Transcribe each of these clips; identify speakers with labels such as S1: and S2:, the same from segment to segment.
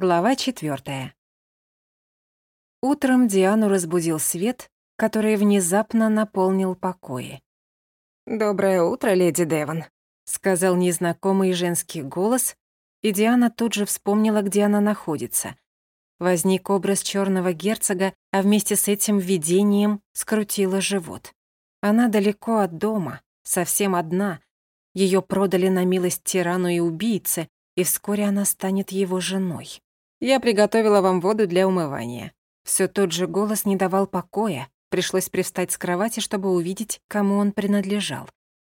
S1: Глава четвертая. Утром Диану разбудил свет, который внезапно наполнил покои. «Доброе утро, леди Девон», — сказал незнакомый женский голос, и Диана тут же вспомнила, где она находится. Возник образ черного герцога, а вместе с этим видением скрутила живот. Она далеко от дома, совсем одна. Ее продали на милость тирану и убийце, и вскоре она станет его женой. Я приготовила вам воду для умывания. Все тот же голос не давал покоя. Пришлось привстать с кровати, чтобы увидеть, кому он принадлежал.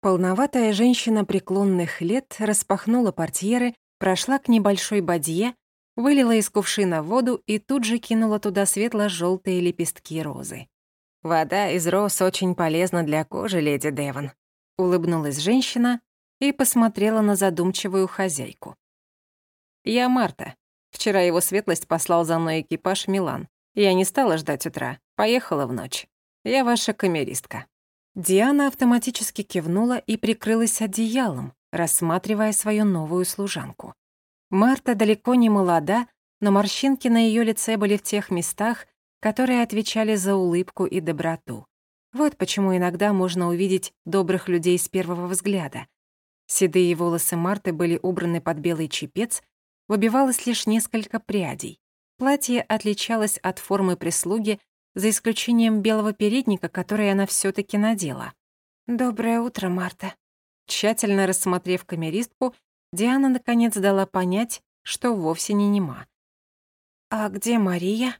S1: Полноватая женщина преклонных лет распахнула портьеры, прошла к небольшой бадье, вылила из кувшина воду и тут же кинула туда светло желтые лепестки розы. «Вода из роз очень полезна для кожи, леди Девон», — улыбнулась женщина и посмотрела на задумчивую хозяйку. «Я Марта. Вчера его светлость послал за мной экипаж Милан. Я не стала ждать утра, поехала в ночь. Я ваша камеристка». Диана автоматически кивнула и прикрылась одеялом, рассматривая свою новую служанку. Марта далеко не молода, но морщинки на ее лице были в тех местах, которые отвечали за улыбку и доброту. Вот почему иногда можно увидеть добрых людей с первого взгляда. Седые волосы Марты были убраны под белый чепец, выбивалось лишь несколько прядей. Платье отличалось от формы прислуги, за исключением белого передника, который она все таки надела. «Доброе утро, Марта». Тщательно рассмотрев камеристку, Диана наконец дала понять, что вовсе не нема. «А где Мария?»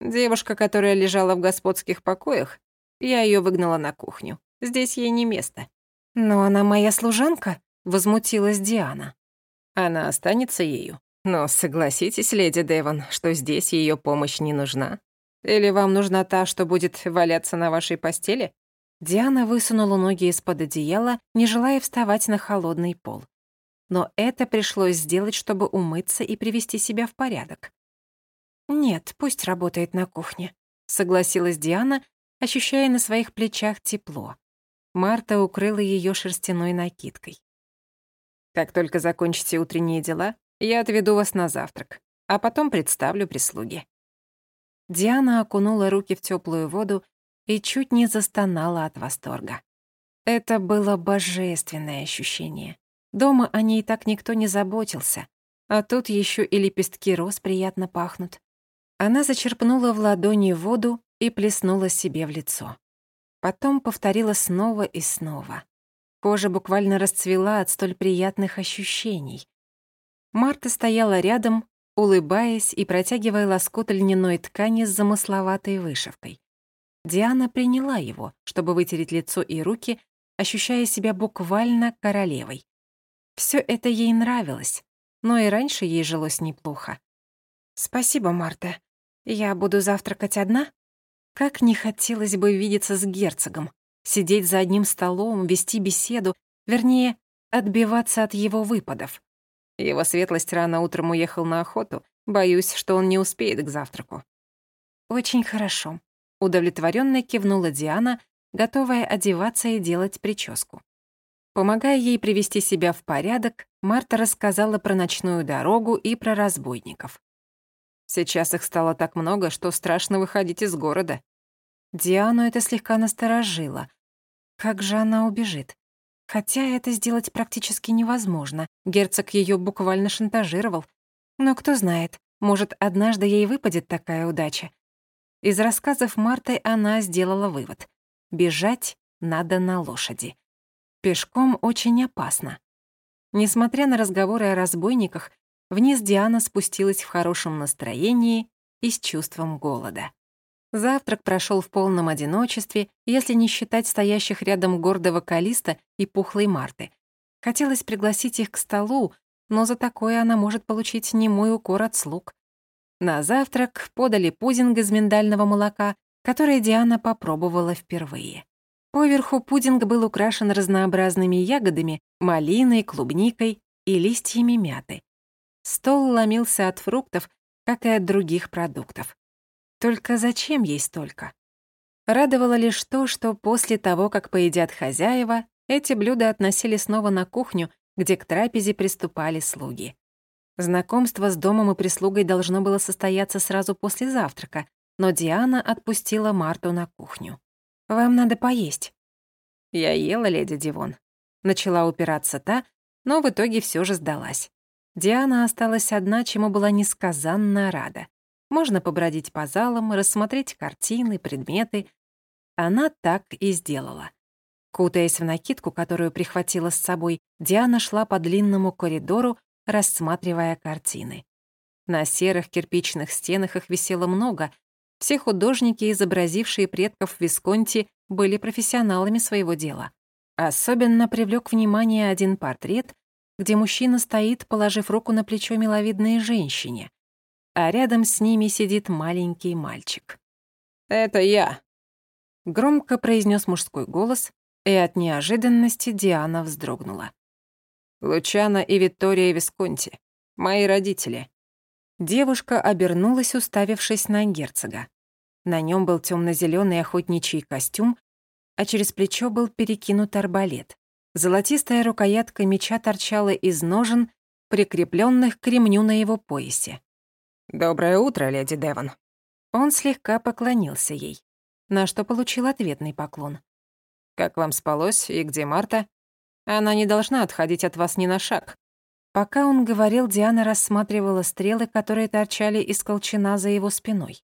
S1: «Девушка, которая лежала в господских покоях. Я ее выгнала на кухню. Здесь ей не место». «Но она моя служанка?» — возмутилась Диана. Она останется ею. Но согласитесь, леди Девон, что здесь ее помощь не нужна. Или вам нужна та, что будет валяться на вашей постели? Диана высунула ноги из-под одеяла, не желая вставать на холодный пол. Но это пришлось сделать, чтобы умыться и привести себя в порядок. «Нет, пусть работает на кухне», — согласилась Диана, ощущая на своих плечах тепло. Марта укрыла ее шерстяной накидкой. Как только закончите утренние дела, я отведу вас на завтрак, а потом представлю прислуги». Диана окунула руки в теплую воду и чуть не застонала от восторга. Это было божественное ощущение. Дома о ней так никто не заботился, а тут еще и лепестки роз приятно пахнут. Она зачерпнула в ладони воду и плеснула себе в лицо. Потом повторила снова и снова. Кожа буквально расцвела от столь приятных ощущений. Марта стояла рядом, улыбаясь и протягивая лоскут льняной ткани с замысловатой вышивкой. Диана приняла его, чтобы вытереть лицо и руки, ощущая себя буквально королевой. Всё это ей нравилось, но и раньше ей жилось неплохо. «Спасибо, Марта. Я буду завтракать одна?» Как не хотелось бы видеться с герцогом сидеть за одним столом, вести беседу, вернее, отбиваться от его выпадов. Его светлость рано утром уехал на охоту, боюсь, что он не успеет к завтраку. «Очень хорошо», — удовлетворённо кивнула Диана, готовая одеваться и делать прическу. Помогая ей привести себя в порядок, Марта рассказала про ночную дорогу и про разбойников. Сейчас их стало так много, что страшно выходить из города. Диану это слегка насторожило. Как же она убежит? Хотя это сделать практически невозможно. Герцог ее буквально шантажировал. Но кто знает, может, однажды ей выпадет такая удача. Из рассказов Марты она сделала вывод. Бежать надо на лошади. Пешком очень опасно. Несмотря на разговоры о разбойниках, вниз Диана спустилась в хорошем настроении и с чувством голода. Завтрак прошел в полном одиночестве, если не считать стоящих рядом гордого Калиста и пухлой Марты. Хотелось пригласить их к столу, но за такое она может получить немой укор от слуг. На завтрак подали пудинг из миндального молока, который Диана попробовала впервые. Поверху пудинг был украшен разнообразными ягодами, малиной, клубникой и листьями мяты. Стол ломился от фруктов, как и от других продуктов. Только зачем ей столько? Радовало лишь то, что после того, как поедят хозяева, эти блюда относили снова на кухню, где к трапезе приступали слуги. Знакомство с домом и прислугой должно было состояться сразу после завтрака, но Диана отпустила Марту на кухню. «Вам надо поесть». «Я ела, леди Дивон». Начала упираться та, но в итоге все же сдалась. Диана осталась одна, чему была несказанно рада. Можно побродить по залам, рассмотреть картины, предметы. Она так и сделала. Кутаясь в накидку, которую прихватила с собой, Диана шла по длинному коридору, рассматривая картины. На серых кирпичных стенах их висело много. Все художники, изобразившие предков Висконти, были профессионалами своего дела. Особенно привлек внимание один портрет, где мужчина стоит, положив руку на плечо миловидной женщине, а рядом с ними сидит маленький мальчик.
S2: «Это я», —
S1: громко произнес мужской голос, и от неожиданности Диана вздрогнула.
S2: «Лучана и Виктория Висконти, мои родители».
S1: Девушка обернулась, уставившись на герцога. На нем был темно зеленый охотничий костюм, а через плечо был перекинут арбалет. Золотистая рукоятка меча торчала из ножен, прикрепленных к ремню на его поясе.
S2: «Доброе утро, леди Девон».
S1: Он слегка поклонился ей, на что получил ответный поклон.
S2: «Как вам спалось и где Марта? Она не должна отходить от вас ни на шаг».
S1: Пока он говорил, Диана рассматривала стрелы, которые торчали из колчана за его спиной.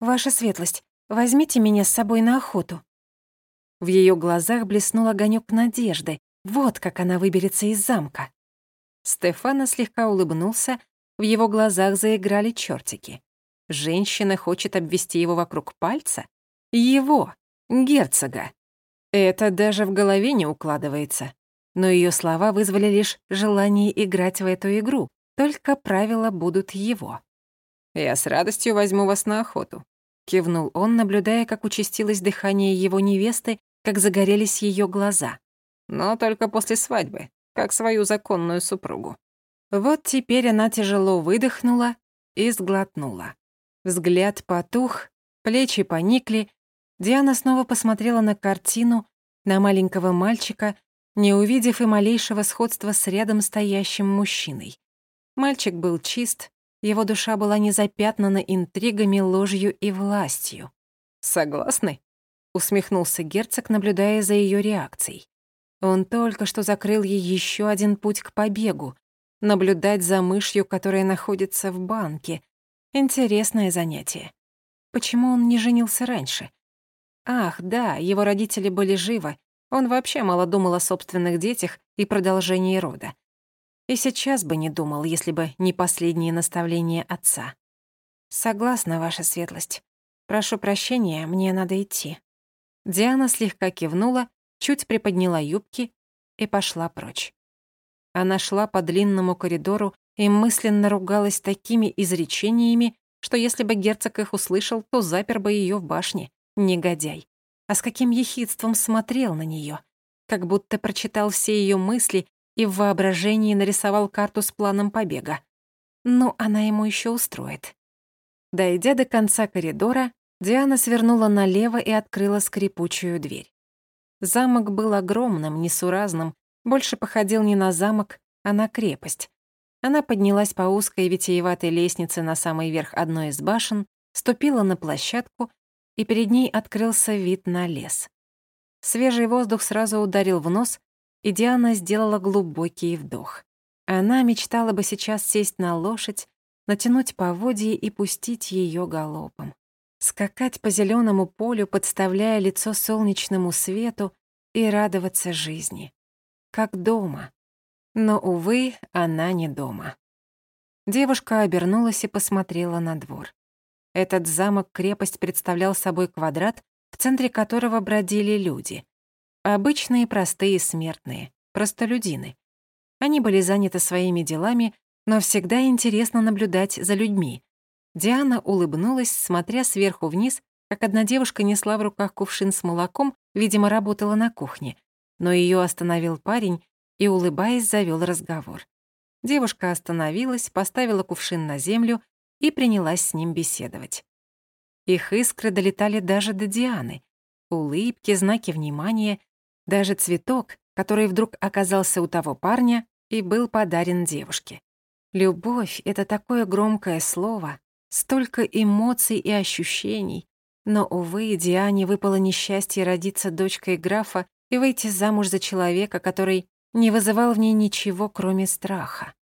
S1: «Ваша светлость, возьмите меня с собой на охоту», в ее глазах блеснул огонек надежды. Вот как она выберется из замка. Стефана слегка улыбнулся, в его глазах заиграли чертики. Женщина хочет обвести его вокруг пальца? Его, герцога. Это даже в голове не укладывается. Но ее слова вызвали лишь желание играть в эту игру, только правила будут его.
S2: «Я с радостью возьму вас на охоту», — кивнул
S1: он, наблюдая, как участилось дыхание его невесты, как загорелись ее глаза.
S2: Но только после свадьбы, как свою законную супругу.
S1: Вот теперь она тяжело выдохнула и сглотнула. Взгляд потух, плечи поникли. Диана снова посмотрела на картину, на маленького мальчика, не увидев и малейшего сходства с рядом стоящим мужчиной. Мальчик был чист, его душа была не запятнана интригами, ложью и властью.
S2: «Согласны?»
S1: усмехнулся герцог, наблюдая за ее реакцией. Он только что закрыл ей еще один путь к побегу. Наблюдать за мышью, которая находится в банке. Интересное занятие. Почему он не женился раньше? Ах, да, его родители были живы. Он вообще мало думал о собственных детях и продолжении рода. И сейчас бы не думал, если бы не последние наставления отца. «Согласна, ваша светлость. Прошу прощения, мне надо идти». Диана слегка кивнула, чуть приподняла юбки и пошла прочь. Она шла по длинному коридору и мысленно ругалась такими изречениями, что если бы герцог их услышал, то запер бы ее в башне. Негодяй. А с каким ехидством смотрел на нее, Как будто прочитал все ее мысли и в воображении нарисовал карту с планом побега. Ну, она ему еще устроит. Дойдя до конца коридора, Диана свернула налево и открыла скрипучую дверь. Замок был огромным, несуразным, больше походил не на замок, а на крепость. Она поднялась по узкой витиеватой лестнице на самый верх одной из башен, ступила на площадку, и перед ней открылся вид на лес. Свежий воздух сразу ударил в нос, и Диана сделала глубокий вдох. Она мечтала бы сейчас сесть на лошадь, натянуть поводье и пустить ее галопом скакать по зеленому полю, подставляя лицо солнечному свету и радоваться жизни. Как дома. Но, увы, она не дома. Девушка обернулась и посмотрела на двор. Этот замок-крепость представлял собой квадрат, в центре которого бродили люди. Обычные простые смертные, простолюдины. Они были заняты своими делами, но всегда интересно наблюдать за людьми, Диана улыбнулась, смотря сверху вниз, как одна девушка несла в руках кувшин с молоком, видимо, работала на кухне. Но ее остановил парень и, улыбаясь, завел разговор. Девушка остановилась, поставила кувшин на землю и принялась с ним беседовать. Их искры долетали даже до Дианы. Улыбки, знаки внимания, даже цветок, который вдруг оказался у того парня и был подарен девушке. Любовь — это такое громкое слово, столько эмоций и ощущений, но, увы, Диане выпало несчастье родиться дочкой графа и выйти замуж за человека, который не вызывал в ней ничего, кроме страха.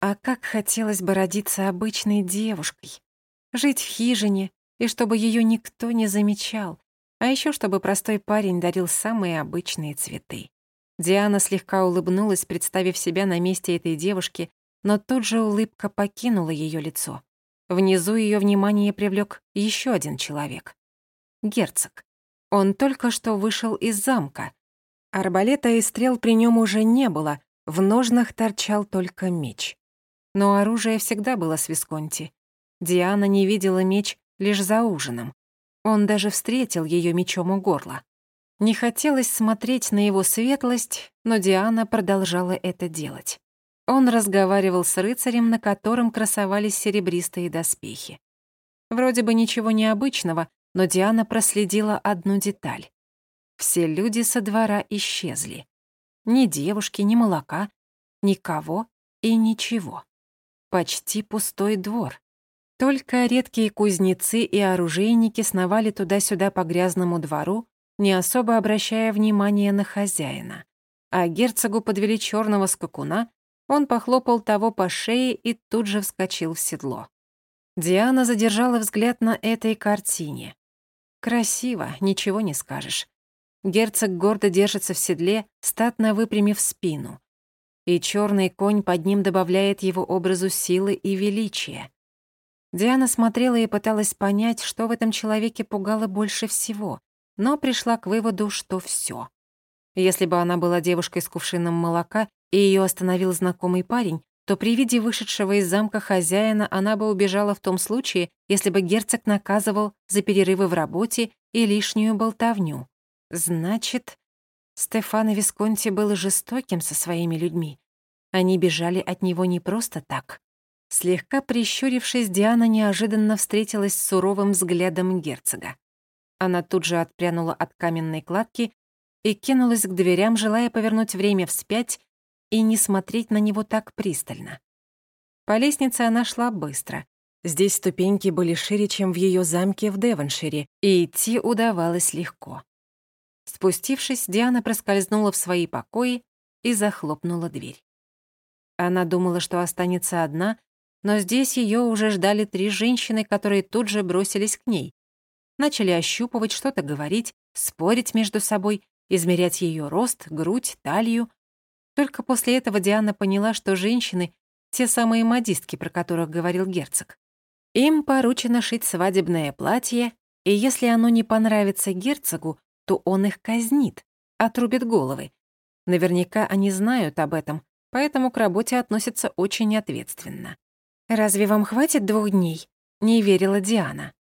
S1: А как хотелось бы родиться обычной девушкой, жить в хижине, и чтобы ее никто не замечал, а еще чтобы простой парень дарил самые обычные цветы. Диана слегка улыбнулась, представив себя на месте этой девушки, но тут же улыбка покинула ее лицо. Внизу ее внимание привлек еще один человек. Герцог. Он только что вышел из замка. Арбалета и стрел при нем уже не было, в ножнах торчал только меч. Но оружие всегда было с Висконти. Диана не видела меч лишь за ужином. Он даже встретил ее мечом у горла. Не хотелось смотреть на его светлость, но Диана продолжала это делать. Он разговаривал с рыцарем, на котором красовались серебристые доспехи. Вроде бы ничего необычного, но Диана проследила одну деталь. Все люди со двора исчезли. Ни девушки, ни молока, никого и ничего. Почти пустой двор. Только редкие кузнецы и оружейники сновали туда-сюда по грязному двору, не особо обращая внимания на хозяина. А герцогу подвели черного скакуна, он похлопал того по шее и тут же вскочил в седло. Диана задержала взгляд на этой картине. Красиво, ничего не скажешь. Герцог гордо держится в седле, статно выпрямив спину. И черный конь под ним добавляет его образу силы и величия. Диана смотрела и пыталась понять, что в этом человеке пугало больше всего, но пришла к выводу, что всё. Если бы она была девушкой с кувшином молока и её остановил знакомый парень, то при виде вышедшего из замка хозяина она бы убежала в том случае, если бы герцог наказывал за перерывы в работе и лишнюю болтовню. Значит, Стефано Висконти был жестоким со своими людьми. Они бежали от него не просто так. Слегка прищурившись, Диана неожиданно встретилась с суровым взглядом герцога. Она тут же отпрянула от каменной кладки и кинулась к дверям, желая повернуть время вспять и не смотреть на него так пристально. По лестнице она шла быстро. Здесь ступеньки были шире, чем в ее замке в Девоншире, и идти удавалось легко. Спустившись, Диана проскользнула в свои покои и захлопнула дверь. Она думала, что останется одна, но здесь ее уже ждали три женщины, которые тут же бросились к ней. Начали ощупывать, что-то говорить, спорить между собой, измерять ее рост, грудь, талию. Только после этого Диана поняла, что женщины — те самые модистки, про которых говорил герцог. Им поручено шить свадебное платье, и если оно не понравится герцогу, то он их казнит, отрубит головы. Наверняка они знают об этом, поэтому к работе относятся очень ответственно. «Разве вам хватит двух дней?» — не верила Диана.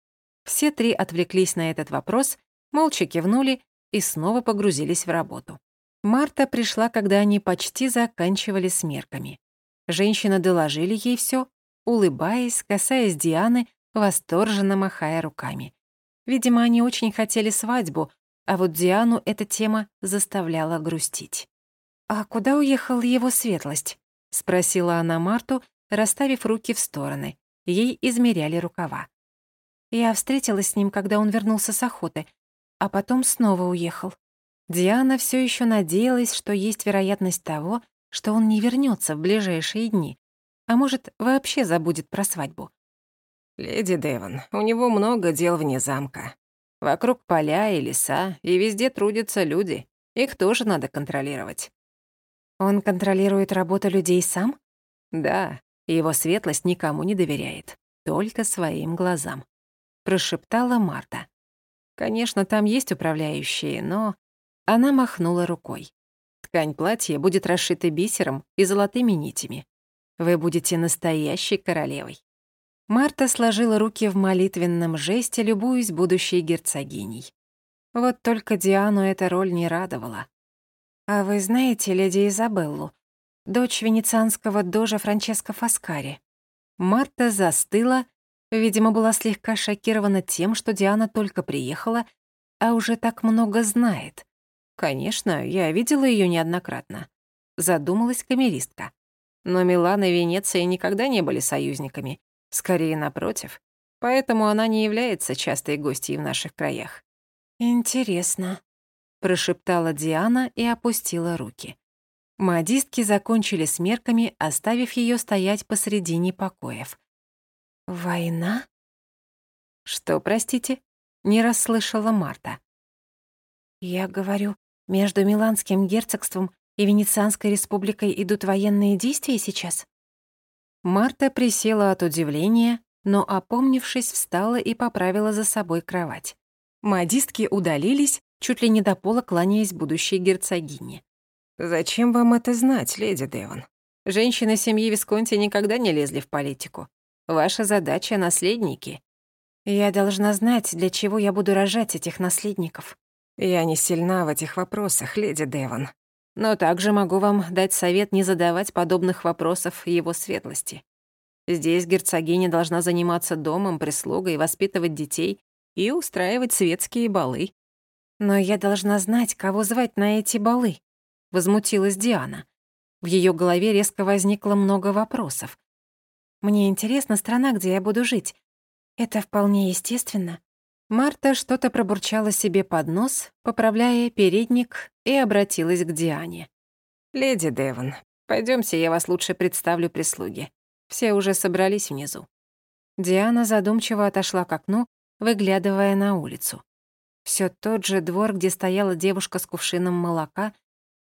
S1: Все три отвлеклись на этот вопрос, молча кивнули и снова погрузились в работу. Марта пришла, когда они почти заканчивали с мерками. Женщины доложили ей все, улыбаясь, касаясь Дианы, восторженно махая руками. Видимо, они очень хотели свадьбу, а вот Диану эта тема заставляла грустить. «А куда уехал его светлость?» — спросила она Марту, расставив руки в стороны. Ей измеряли рукава. Я встретилась с ним, когда он вернулся с охоты, а потом снова уехал. Диана все еще надеялась, что есть вероятность того, что он не вернется в ближайшие дни, а может, вообще забудет про свадьбу.
S2: «Леди Девон, у него много дел вне замка. Вокруг поля и леса, и везде трудятся люди. Их тоже надо контролировать».
S1: «Он контролирует работу людей сам?»
S2: «Да, его светлость никому не доверяет, только своим глазам», — прошептала Марта. «Конечно, там есть управляющие, но...» Она махнула рукой. «Ткань платья будет расшита бисером и золотыми нитями. Вы будете настоящей королевой». Марта сложила руки в молитвенном жесте, любуясь будущей герцогиней. Вот только Диану эта роль не радовала.
S1: «А вы знаете леди Изабеллу?» дочь венецианского дожа Франческо Фаскари.
S2: Марта застыла, видимо, была слегка шокирована тем, что Диана только приехала, а уже так много знает. Конечно, я видела ее неоднократно. Задумалась камеристка. Но Милан и Венеция никогда не были союзниками, скорее напротив. Поэтому она не является частой гостьей в наших краях.
S1: «Интересно», — прошептала Диана и опустила руки.
S2: Модистки закончили с мерками, оставив ее стоять посредине покоев.
S1: «Война?»
S2: «Что, простите?» — не расслышала Марта.
S1: «Я говорю, между Миланским герцогством и Венецианской республикой идут военные действия сейчас?»
S2: Марта присела от удивления, но, опомнившись, встала и поправила за собой кровать. Модистки удалились, чуть ли не до пола кланяясь будущей герцогине.
S3: «Зачем вам это знать, леди Девон?»
S2: Женщины семьи Висконти никогда не лезли в политику. Ваша задача — наследники.
S1: Я должна знать, для чего я буду рожать этих наследников.
S3: Я не сильна в этих вопросах, леди Девон.
S2: Но также могу вам дать совет не задавать подобных вопросов его светлости. Здесь герцогиня должна заниматься домом, прислугой, воспитывать детей и устраивать светские балы.
S1: Но я должна знать, кого звать на эти балы возмутилась Диана. В ее голове резко возникло много вопросов. Мне интересна страна, где я буду жить. Это вполне естественно.
S2: Марта что-то пробурчала себе под нос, поправляя передник, и обратилась к Диане.
S3: «Леди Девон, пойдёмте, я вас лучше представлю прислуге. Все уже собрались внизу».
S2: Диана задумчиво отошла к окну, выглядывая на улицу. Всё тот же двор, где стояла девушка с кувшином молока,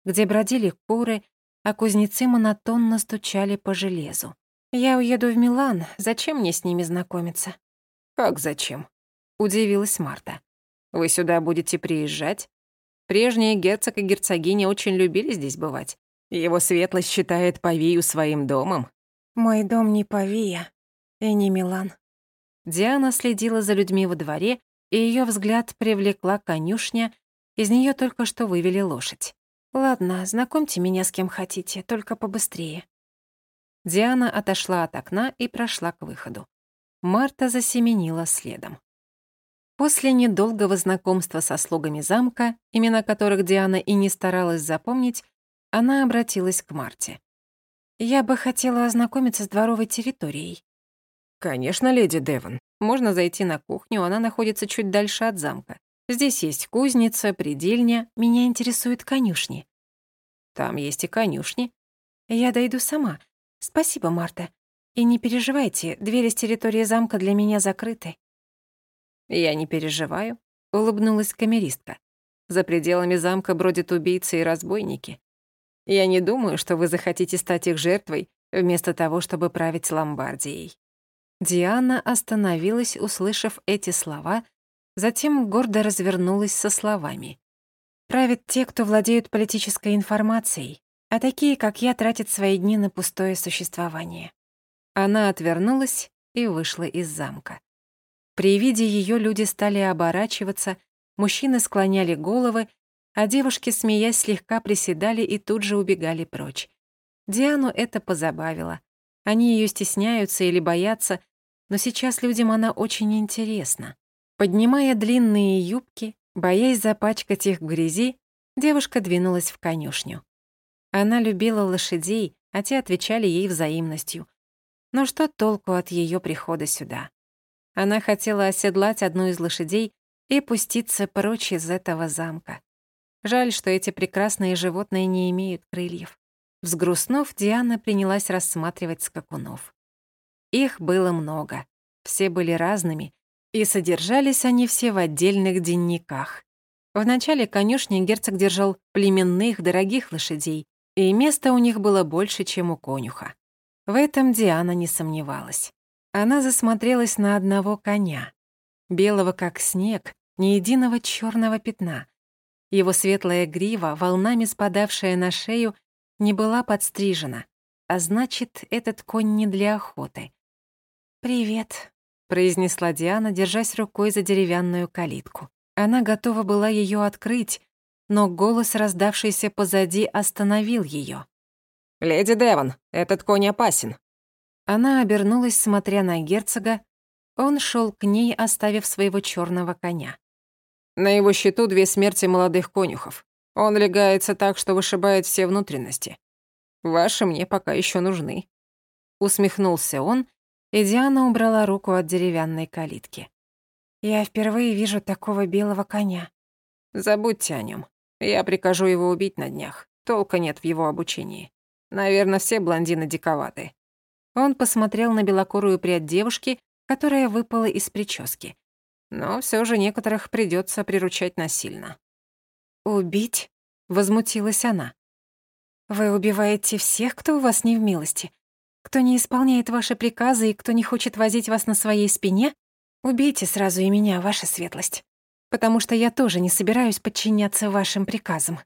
S2: где бродили куры, а кузнецы монотонно стучали по железу.
S1: «Я уеду в Милан, зачем мне с ними знакомиться?»
S3: «Как зачем?» — удивилась Марта. «Вы сюда будете приезжать? Прежние герцог и герцогиня очень любили здесь бывать. Его светлость считает Павию своим домом».
S1: «Мой дом не Павия и не Милан».
S2: Диана следила за людьми во дворе, и ее взгляд привлекла конюшня, из нее только что вывели лошадь.
S1: «Ладно, знакомьте меня с кем хотите, только побыстрее».
S2: Диана отошла от окна и прошла к выходу. Марта засеменила следом. После недолгого знакомства со слугами замка, имена которых Диана и не старалась запомнить, она обратилась к Марте.
S1: «Я бы хотела ознакомиться с дворовой территорией».
S3: «Конечно, леди Девон.
S2: Можно зайти на кухню, она находится чуть дальше от замка. Здесь есть кузница, предельня. Меня интересуют конюшни.
S3: Там есть и конюшни.
S1: Я дойду сама. Спасибо, Марта. И не переживайте, двери с территории замка для меня закрыты.
S3: Я не переживаю, улыбнулась камеристка. За пределами замка бродят убийцы и разбойники. Я не думаю, что вы захотите стать их жертвой, вместо того, чтобы править Ломбардией.
S2: Диана остановилась, услышав эти слова, Затем гордо развернулась со словами.
S1: «Правят те, кто владеют политической информацией, а такие, как я, тратят свои дни на пустое существование».
S2: Она отвернулась и вышла из замка. При виде ее люди стали оборачиваться, мужчины склоняли головы, а девушки, смеясь, слегка приседали и тут же убегали прочь. Диану это позабавило. Они ее стесняются или боятся, но сейчас людям она очень интересна. Поднимая длинные юбки, боясь запачкать их в грязи, девушка двинулась в конюшню. Она любила лошадей, а те отвечали ей взаимностью. Но что толку от ее прихода сюда? Она хотела оседлать одну из лошадей и пуститься прочь из этого замка. Жаль, что эти прекрасные животные не имеют крыльев. Взгрустнув, Диана принялась рассматривать скакунов. Их было много. Все были разными, и содержались они все в отдельных денниках. В начале конюшни герцог держал племенных, дорогих лошадей, и места у них было больше, чем у конюха. В этом Диана не сомневалась. Она засмотрелась на одного коня, белого как снег, ни единого черного пятна. Его светлая грива, волнами спадавшая на шею, не была подстрижена, а значит, этот конь не для охоты.
S1: «Привет»,
S2: произнесла Диана, держась рукой за деревянную калитку. Она готова была ее открыть, но голос, раздавшийся позади, остановил ее.
S3: «Леди Девон, этот конь опасен».
S2: Она обернулась, смотря на герцога. Он шел к ней, оставив своего черного коня.
S3: На его счету две смерти молодых конюхов. Он легается так, что вышибает все внутренности. Ваши мне пока еще нужны».
S2: Усмехнулся он, и Диана убрала руку от деревянной калитки.
S1: «Я впервые вижу такого белого коня».
S3: «Забудьте о нем. Я прикажу его убить на днях. Толка нет в его обучении. Наверное, все блондины диковаты».
S2: Он посмотрел на белокурую прядь девушки, которая выпала из прически.
S3: Но все же некоторых придется приручать насильно.
S1: «Убить?»
S2: — возмутилась она.
S1: «Вы убиваете всех, кто у вас не в милости? Кто не исполняет ваши приказы и кто не хочет возить вас на своей спине? Убейте сразу и меня, ваша светлость. Потому что я тоже не собираюсь подчиняться вашим приказам».